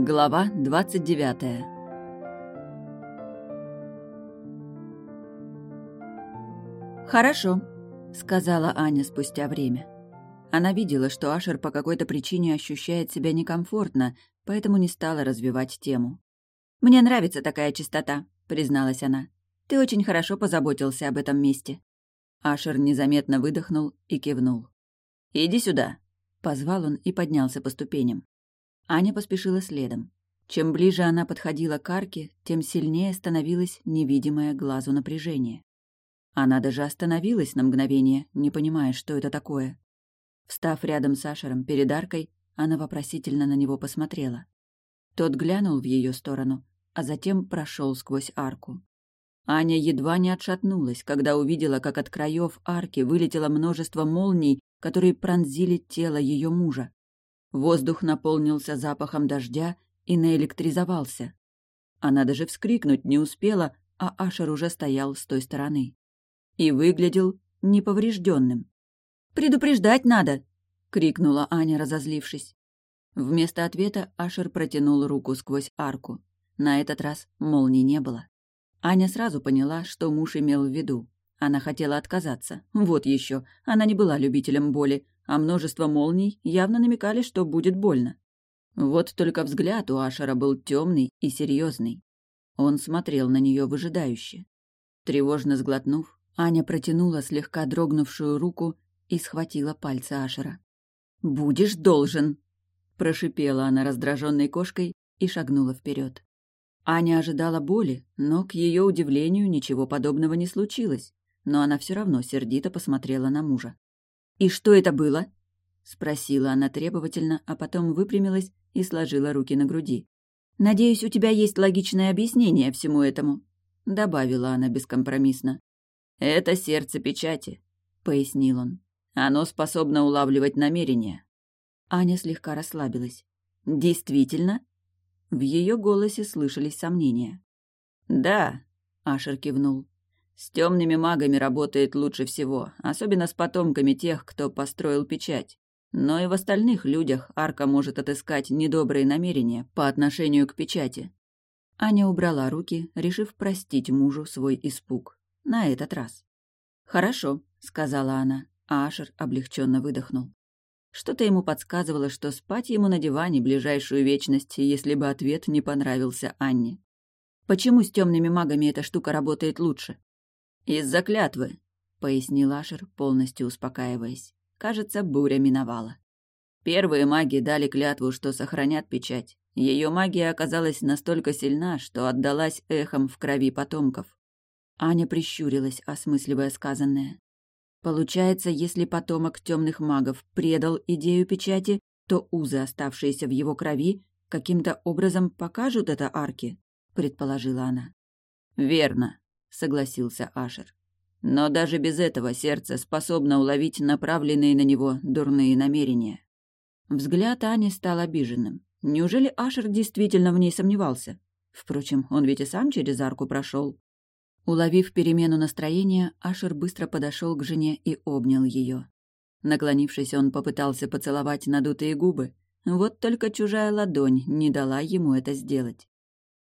Глава 29 «Хорошо», — сказала Аня спустя время. Она видела, что Ашер по какой-то причине ощущает себя некомфортно, поэтому не стала развивать тему. «Мне нравится такая чистота», — призналась она. «Ты очень хорошо позаботился об этом месте». Ашер незаметно выдохнул и кивнул. «Иди сюда», — позвал он и поднялся по ступеням. Аня поспешила следом. Чем ближе она подходила к арке, тем сильнее становилось невидимое глазу напряжение. Она даже остановилась на мгновение, не понимая, что это такое. Встав рядом с Ашером перед аркой, она вопросительно на него посмотрела. Тот глянул в ее сторону, а затем прошел сквозь арку. Аня едва не отшатнулась, когда увидела, как от краев арки вылетело множество молний, которые пронзили тело ее мужа. Воздух наполнился запахом дождя и наэлектризовался. Она даже вскрикнуть не успела, а Ашер уже стоял с той стороны. И выглядел неповрежденным. «Предупреждать надо!» — крикнула Аня, разозлившись. Вместо ответа Ашер протянул руку сквозь арку. На этот раз молнии не было. Аня сразу поняла, что муж имел в виду. Она хотела отказаться. Вот еще. Она не была любителем боли, а множество молний явно намекали, что будет больно. Вот только взгляд у Ашера был темный и серьезный. Он смотрел на нее выжидающе. Тревожно сглотнув, Аня протянула слегка дрогнувшую руку и схватила пальцы Ашера. «Будешь должен!» – прошипела она раздраженной кошкой и шагнула вперед. Аня ожидала боли, но, к ее удивлению, ничего подобного не случилось, но она все равно сердито посмотрела на мужа. «И что это было?» — спросила она требовательно, а потом выпрямилась и сложила руки на груди. «Надеюсь, у тебя есть логичное объяснение всему этому», — добавила она бескомпромиссно. «Это сердце печати», — пояснил он. «Оно способно улавливать намерения». Аня слегка расслабилась. «Действительно?» В ее голосе слышались сомнения. «Да», — Ашер кивнул. С темными магами работает лучше всего, особенно с потомками тех, кто построил печать. Но и в остальных людях Арка может отыскать недобрые намерения по отношению к печати. Аня убрала руки, решив простить мужу свой испуг. На этот раз. «Хорошо», — сказала она, а Ашер облегченно выдохнул. Что-то ему подсказывало, что спать ему на диване ближайшую вечность, если бы ответ не понравился Анне. Почему с темными магами эта штука работает лучше? «Из-за клятвы», — пояснил Ашер, полностью успокаиваясь. Кажется, буря миновала. Первые маги дали клятву, что сохранят печать. Ее магия оказалась настолько сильна, что отдалась эхом в крови потомков. Аня прищурилась, осмысливая сказанное. Получается, если потомок темных магов предал идею печати, то узы, оставшиеся в его крови, каким-то образом покажут это арки, предположила она. Верно, — согласился Ашер. «Но даже без этого сердце способно уловить направленные на него дурные намерения». Взгляд Ани стал обиженным. Неужели Ашер действительно в ней сомневался? Впрочем, он ведь и сам через арку прошел. Уловив перемену настроения, Ашер быстро подошел к жене и обнял ее. Наклонившись, он попытался поцеловать надутые губы. Вот только чужая ладонь не дала ему это сделать.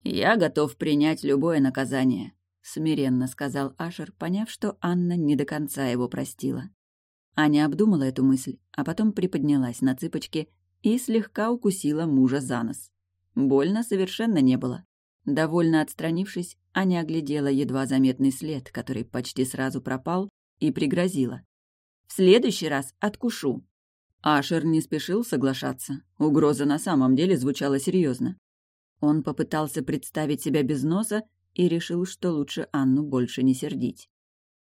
«Я готов принять любое наказание», смиренно сказал Ашер, поняв, что Анна не до конца его простила. Аня обдумала эту мысль, а потом приподнялась на цыпочки и слегка укусила мужа за нос. Больно совершенно не было. Довольно отстранившись, Аня оглядела едва заметный след, который почти сразу пропал, и пригрозила. «В следующий раз откушу». Ашер не спешил соглашаться. Угроза на самом деле звучала серьезно. Он попытался представить себя без носа и решил, что лучше Анну больше не сердить.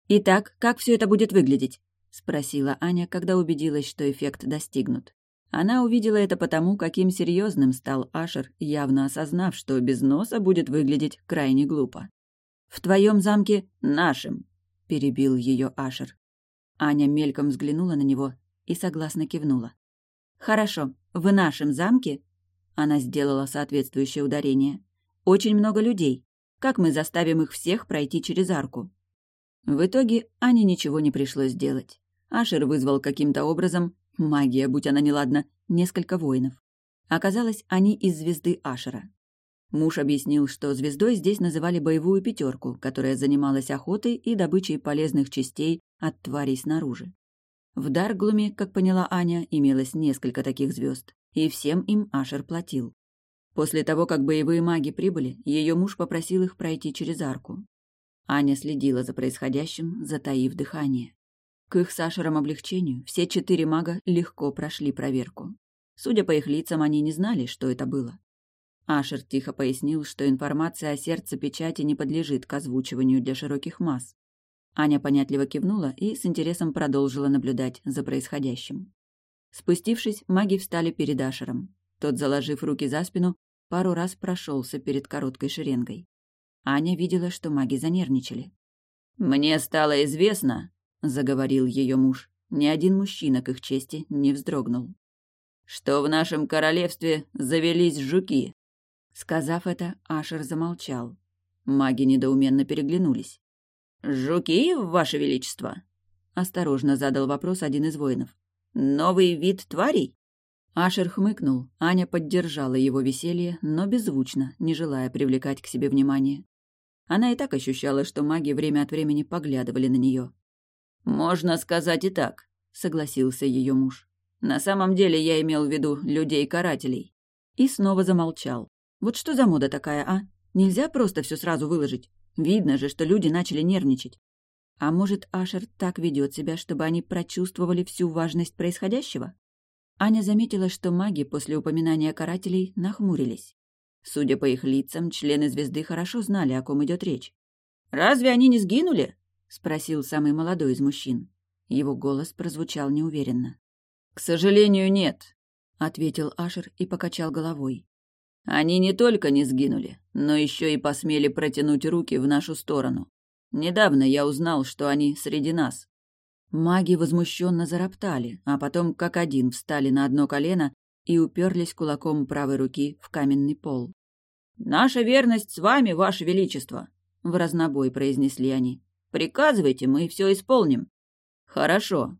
«Итак, как все это будет выглядеть?» — спросила Аня, когда убедилась, что эффект достигнут. Она увидела это потому, каким серьезным стал Ашер, явно осознав, что без носа будет выглядеть крайне глупо. «В твоем замке нашим», — перебил ее Ашер. Аня мельком взглянула на него и согласно кивнула. «Хорошо, в нашем замке...» Она сделала соответствующее ударение. «Очень много людей. Как мы заставим их всех пройти через арку? В итоге Ане ничего не пришлось делать. Ашер вызвал каким-то образом, магия, будь она неладна, несколько воинов. Оказалось, они из звезды Ашера. Муж объяснил, что звездой здесь называли боевую пятерку, которая занималась охотой и добычей полезных частей от тварей снаружи. В Дарглуме, как поняла Аня, имелось несколько таких звезд, и всем им Ашер платил. После того, как боевые маги прибыли, ее муж попросил их пройти через арку. Аня следила за происходящим, затаив дыхание. К их с Ашером облегчению все четыре мага легко прошли проверку. Судя по их лицам, они не знали, что это было. Ашер тихо пояснил, что информация о сердце печати не подлежит к озвучиванию для широких масс. Аня понятливо кивнула и с интересом продолжила наблюдать за происходящим. Спустившись, маги встали перед Ашером. Тот, заложив руки за спину, пару раз прошелся перед короткой шеренгой. Аня видела, что маги занервничали. «Мне стало известно», — заговорил ее муж. Ни один мужчина к их чести не вздрогнул. «Что в нашем королевстве завелись жуки?» Сказав это, Ашер замолчал. Маги недоуменно переглянулись. «Жуки, ваше величество?» — осторожно задал вопрос один из воинов. «Новый вид тварей?» Ашер хмыкнул, Аня поддержала его веселье, но беззвучно, не желая привлекать к себе внимание. Она и так ощущала, что маги время от времени поглядывали на нее. «Можно сказать и так», — согласился ее муж. «На самом деле я имел в виду людей-карателей». И снова замолчал. Вот что за мода такая, а? Нельзя просто все сразу выложить. Видно же, что люди начали нервничать. А может, Ашер так ведет себя, чтобы они прочувствовали всю важность происходящего? Аня заметила, что маги после упоминания карателей нахмурились. Судя по их лицам, члены звезды хорошо знали, о ком идет речь. «Разве они не сгинули?» — спросил самый молодой из мужчин. Его голос прозвучал неуверенно. «К сожалению, нет», — ответил Ашер и покачал головой. Они не только не сгинули, но еще и посмели протянуть руки в нашу сторону. Недавно я узнал, что они среди нас. Маги возмущенно зароптали, а потом как один встали на одно колено и уперлись кулаком правой руки в каменный пол. «Наша верность с вами, Ваше Величество!» — в разнобой произнесли они. «Приказывайте, мы все исполним». «Хорошо».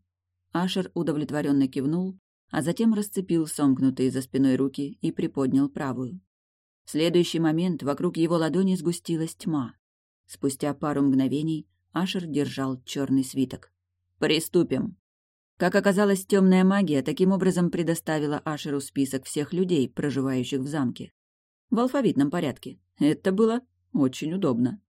Ашер удовлетворенно кивнул, а затем расцепил сомкнутые за спиной руки и приподнял правую. В следующий момент вокруг его ладони сгустилась тьма. Спустя пару мгновений Ашер держал черный свиток. «Приступим!» Как оказалось, темная магия таким образом предоставила Ашеру список всех людей, проживающих в замке. В алфавитном порядке. Это было очень удобно.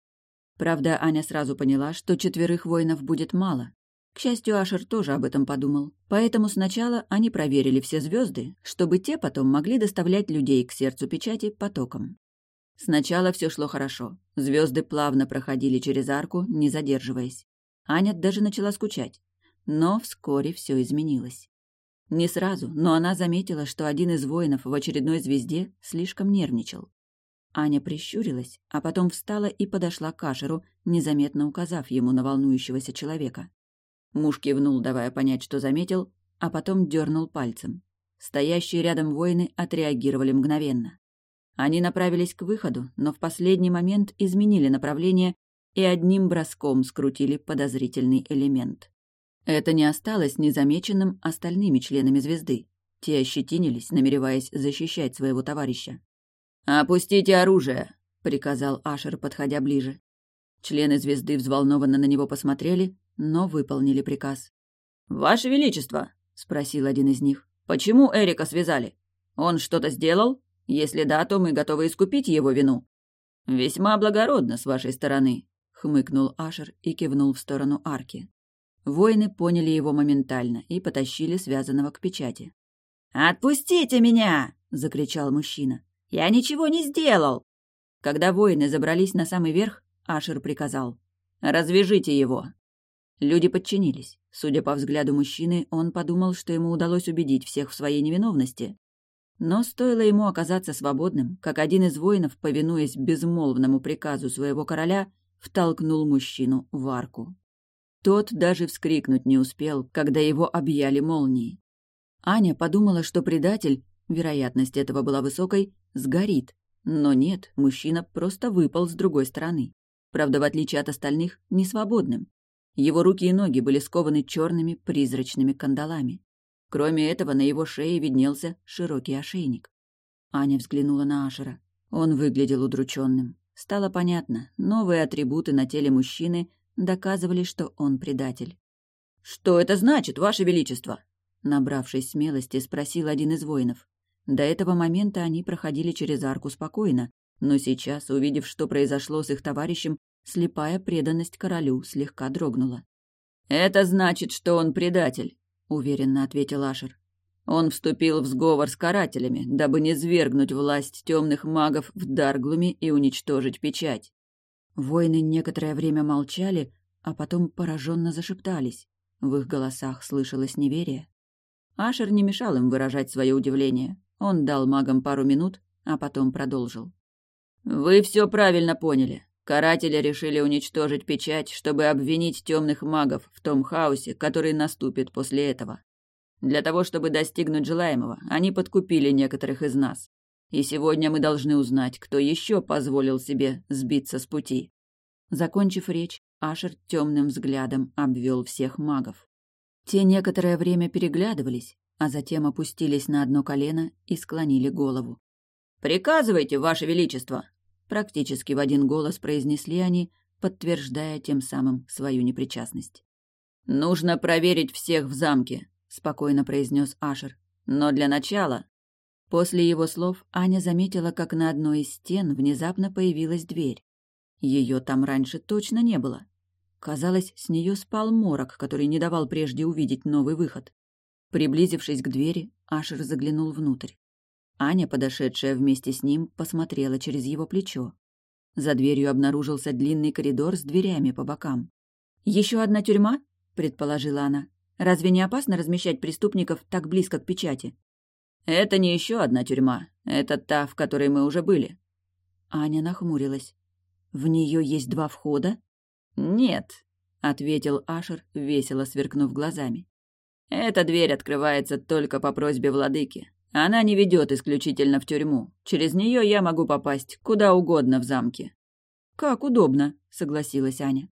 Правда, Аня сразу поняла, что четверых воинов будет мало, к счастью, Ашер тоже об этом подумал. Поэтому сначала они проверили все звезды, чтобы те потом могли доставлять людей к сердцу печати потоком. Сначала все шло хорошо. Звезды плавно проходили через арку, не задерживаясь. Аня даже начала скучать. Но вскоре все изменилось. Не сразу, но она заметила, что один из воинов в очередной звезде слишком нервничал. Аня прищурилась, а потом встала и подошла к Ашеру, незаметно указав ему на волнующегося человека. Муж кивнул, давая понять, что заметил, а потом дернул пальцем. Стоящие рядом воины отреагировали мгновенно. Они направились к выходу, но в последний момент изменили направление и одним броском скрутили подозрительный элемент. Это не осталось незамеченным остальными членами звезды. Те ощетинились, намереваясь защищать своего товарища. «Опустите оружие!» — приказал Ашер, подходя ближе. Члены звезды взволнованно на него посмотрели, но выполнили приказ. «Ваше Величество!» — спросил один из них. «Почему Эрика связали? Он что-то сделал? Если да, то мы готовы искупить его вину». «Весьма благородно с вашей стороны», — хмыкнул Ашер и кивнул в сторону арки. Воины поняли его моментально и потащили связанного к печати. «Отпустите меня!» — закричал мужчина. «Я ничего не сделал!» Когда воины забрались на самый верх, Ашер приказал. «Развяжите его!» Люди подчинились. Судя по взгляду мужчины, он подумал, что ему удалось убедить всех в своей невиновности. Но стоило ему оказаться свободным, как один из воинов, повинуясь безмолвному приказу своего короля, втолкнул мужчину в арку. Тот даже вскрикнуть не успел, когда его объяли молнии. Аня подумала, что предатель, вероятность этого была высокой, сгорит. Но нет, мужчина просто выпал с другой стороны. Правда, в отличие от остальных, не свободным. Его руки и ноги были скованы черными призрачными кандалами. Кроме этого, на его шее виднелся широкий ошейник. Аня взглянула на Ашера. Он выглядел удрученным. Стало понятно, новые атрибуты на теле мужчины доказывали, что он предатель. «Что это значит, Ваше Величество?» Набравшись смелости, спросил один из воинов. До этого момента они проходили через арку спокойно, но сейчас, увидев, что произошло с их товарищем, слепая преданность королю слегка дрогнула. «Это значит, что он предатель», — уверенно ответил Ашер. «Он вступил в сговор с карателями, дабы не свергнуть власть темных магов в Дарглуме и уничтожить печать». Воины некоторое время молчали, а потом пораженно зашептались. В их голосах слышалось неверие. Ашер не мешал им выражать свое удивление. Он дал магам пару минут, а потом продолжил. «Вы все правильно поняли. Каратели решили уничтожить печать, чтобы обвинить темных магов в том хаосе, который наступит после этого. Для того, чтобы достигнуть желаемого, они подкупили некоторых из нас. И сегодня мы должны узнать, кто еще позволил себе сбиться с пути». Закончив речь, Ашер темным взглядом обвел всех магов. Те некоторое время переглядывались, а затем опустились на одно колено и склонили голову. «Приказывайте, Ваше Величество!» Практически в один голос произнесли они, подтверждая тем самым свою непричастность. «Нужно проверить всех в замке», — спокойно произнес Ашер. «Но для начала...» После его слов Аня заметила, как на одной из стен внезапно появилась дверь. Ее там раньше точно не было. Казалось, с нее спал морок, который не давал прежде увидеть новый выход. Приблизившись к двери, Ашер заглянул внутрь. Аня, подошедшая вместе с ним, посмотрела через его плечо. За дверью обнаружился длинный коридор с дверями по бокам. Еще одна тюрьма?» — предположила она. «Разве не опасно размещать преступников так близко к печати?» «Это не еще одна тюрьма. Это та, в которой мы уже были». Аня нахмурилась. «В нее есть два входа?» «Нет», — ответил Ашер, весело сверкнув глазами. «Эта дверь открывается только по просьбе владыки. Она не ведет исключительно в тюрьму. Через нее я могу попасть куда угодно в замке». «Как удобно», — согласилась Аня.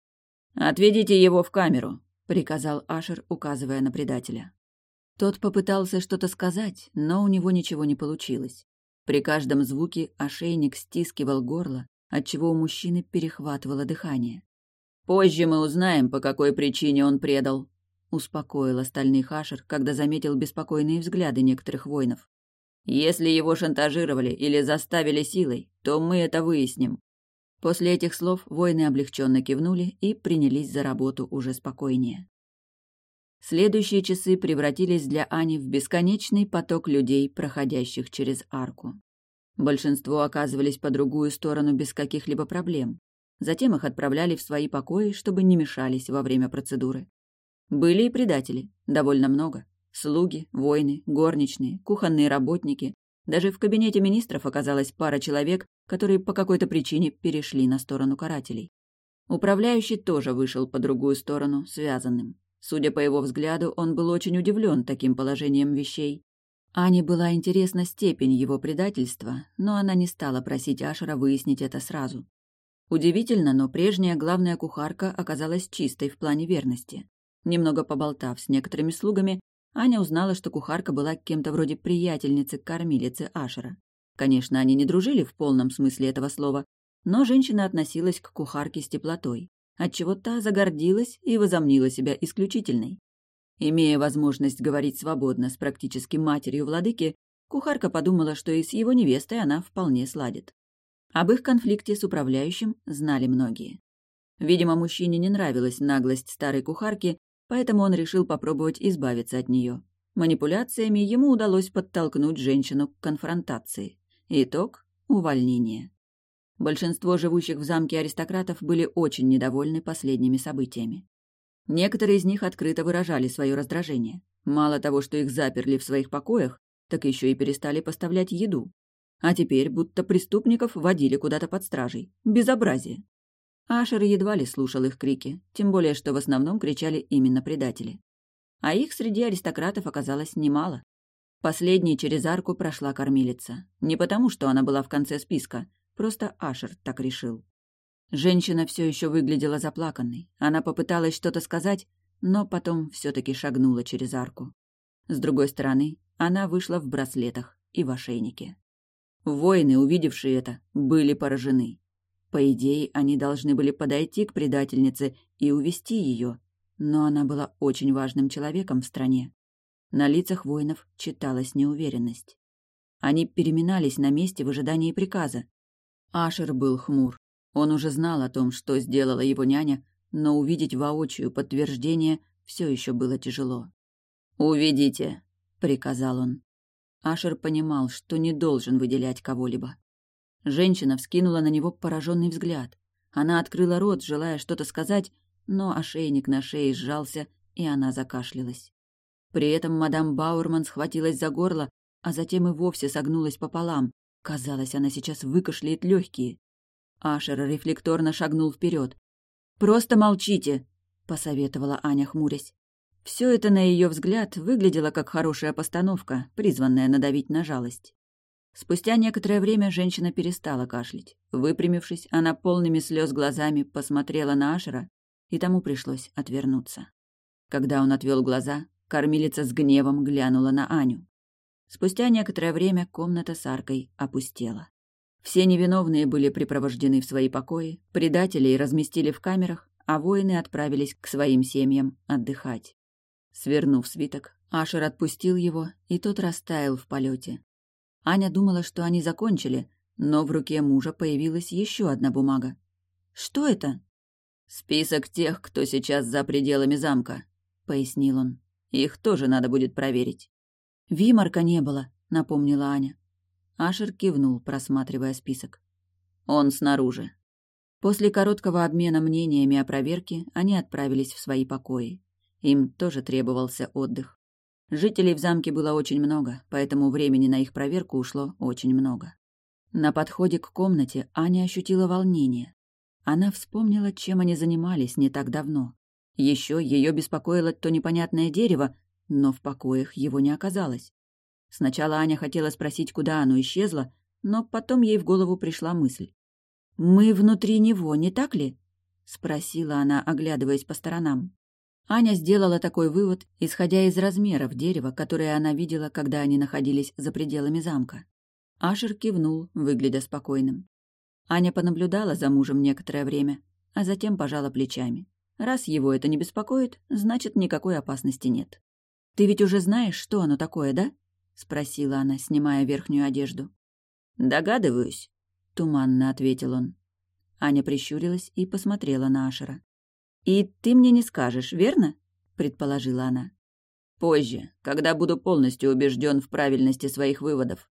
«Отведите его в камеру», — приказал Ашер, указывая на предателя. Тот попытался что-то сказать, но у него ничего не получилось. При каждом звуке ошейник стискивал горло, отчего у мужчины перехватывало дыхание. Позже мы узнаем, по какой причине он предал», — успокоил остальных Ашер, когда заметил беспокойные взгляды некоторых воинов. «Если его шантажировали или заставили силой, то мы это выясним». После этих слов воины облегченно кивнули и принялись за работу уже спокойнее. Следующие часы превратились для Ани в бесконечный поток людей, проходящих через арку. Большинство оказывались по другую сторону без каких-либо проблем. Затем их отправляли в свои покои, чтобы не мешались во время процедуры. Были и предатели, довольно много. Слуги, воины, горничные, кухонные работники. Даже в кабинете министров оказалась пара человек, которые по какой-то причине перешли на сторону карателей. Управляющий тоже вышел по другую сторону, связанным. Судя по его взгляду, он был очень удивлен таким положением вещей. Ане была интересна степень его предательства, но она не стала просить Ашера выяснить это сразу. Удивительно, но прежняя главная кухарка оказалась чистой в плане верности. Немного поболтав с некоторыми слугами, Аня узнала, что кухарка была кем-то вроде приятельницы-кормилицы Ашера. Конечно, они не дружили в полном смысле этого слова, но женщина относилась к кухарке с теплотой, отчего та загордилась и возомнила себя исключительной. Имея возможность говорить свободно с практически матерью владыки, кухарка подумала, что и с его невестой она вполне сладит. Об их конфликте с управляющим знали многие. Видимо, мужчине не нравилась наглость старой кухарки, поэтому он решил попробовать избавиться от нее. Манипуляциями ему удалось подтолкнуть женщину к конфронтации. Итог – увольнение. Большинство живущих в замке аристократов были очень недовольны последними событиями. Некоторые из них открыто выражали свое раздражение. Мало того, что их заперли в своих покоях, так еще и перестали поставлять еду. А теперь будто преступников водили куда-то под стражей. Безобразие. Ашер едва ли слушал их крики, тем более, что в основном кричали именно предатели. А их среди аристократов оказалось немало. Последней через арку прошла кормилица. Не потому, что она была в конце списка, просто Ашер так решил. Женщина все еще выглядела заплаканной. Она попыталась что-то сказать, но потом все-таки шагнула через арку. С другой стороны, она вышла в браслетах и в ошейнике. Воины, увидевшие это, были поражены. По идее, они должны были подойти к предательнице и увести ее, но она была очень важным человеком в стране. На лицах воинов читалась неуверенность. Они переминались на месте в ожидании приказа. Ашер был хмур. Он уже знал о том, что сделала его няня, но увидеть воочию подтверждение все еще было тяжело. «Уведите», — приказал он. Ашер понимал, что не должен выделять кого-либо. Женщина вскинула на него пораженный взгляд. Она открыла рот, желая что-то сказать, но ошейник на шее сжался, и она закашлялась. При этом мадам Баурман схватилась за горло, а затем и вовсе согнулась пополам. Казалось, она сейчас выкашляет легкие. Ашер рефлекторно шагнул вперед. «Просто молчите!» — посоветовала Аня, хмурясь. Все это, на ее взгляд, выглядело как хорошая постановка, призванная надавить на жалость. Спустя некоторое время женщина перестала кашлять. Выпрямившись, она полными слез глазами посмотрела на Ашера, и тому пришлось отвернуться. Когда он отвел глаза, кормилица с гневом глянула на Аню. Спустя некоторое время комната с аркой опустела. Все невиновные были припровождены в свои покои, предателей разместили в камерах, а воины отправились к своим семьям отдыхать. Свернув свиток, Ашер отпустил его, и тот растаял в полете. Аня думала, что они закончили, но в руке мужа появилась еще одна бумага. «Что это?» «Список тех, кто сейчас за пределами замка», — пояснил он. «Их тоже надо будет проверить». «Вимарка не было», — напомнила Аня. Ашер кивнул, просматривая список. «Он снаружи». После короткого обмена мнениями о проверке они отправились в свои покои. Им тоже требовался отдых. Жителей в замке было очень много, поэтому времени на их проверку ушло очень много. На подходе к комнате Аня ощутила волнение. Она вспомнила, чем они занимались не так давно. Еще ее беспокоило то непонятное дерево, но в покоях его не оказалось. Сначала Аня хотела спросить, куда оно исчезло, но потом ей в голову пришла мысль. «Мы внутри него, не так ли?» — спросила она, оглядываясь по сторонам. Аня сделала такой вывод, исходя из размеров дерева, которое она видела, когда они находились за пределами замка. Ашер кивнул, выглядя спокойным. Аня понаблюдала за мужем некоторое время, а затем пожала плечами. Раз его это не беспокоит, значит, никакой опасности нет. «Ты ведь уже знаешь, что оно такое, да?» — спросила она, снимая верхнюю одежду. «Догадываюсь», — туманно ответил он. Аня прищурилась и посмотрела на Ашера. «И ты мне не скажешь, верно?» — предположила она. «Позже, когда буду полностью убежден в правильности своих выводов».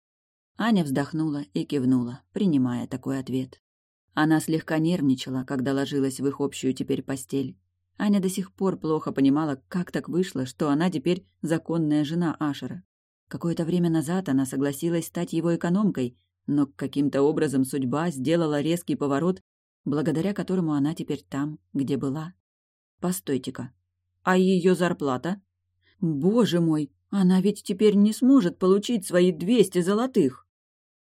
Аня вздохнула и кивнула, принимая такой ответ. Она слегка нервничала, когда ложилась в их общую теперь постель. Аня до сих пор плохо понимала, как так вышло, что она теперь законная жена Ашера. Какое-то время назад она согласилась стать его экономкой, но каким-то образом судьба сделала резкий поворот, благодаря которому она теперь там, где была. Постойте-ка, а ее зарплата? Боже мой, она ведь теперь не сможет получить свои двести золотых.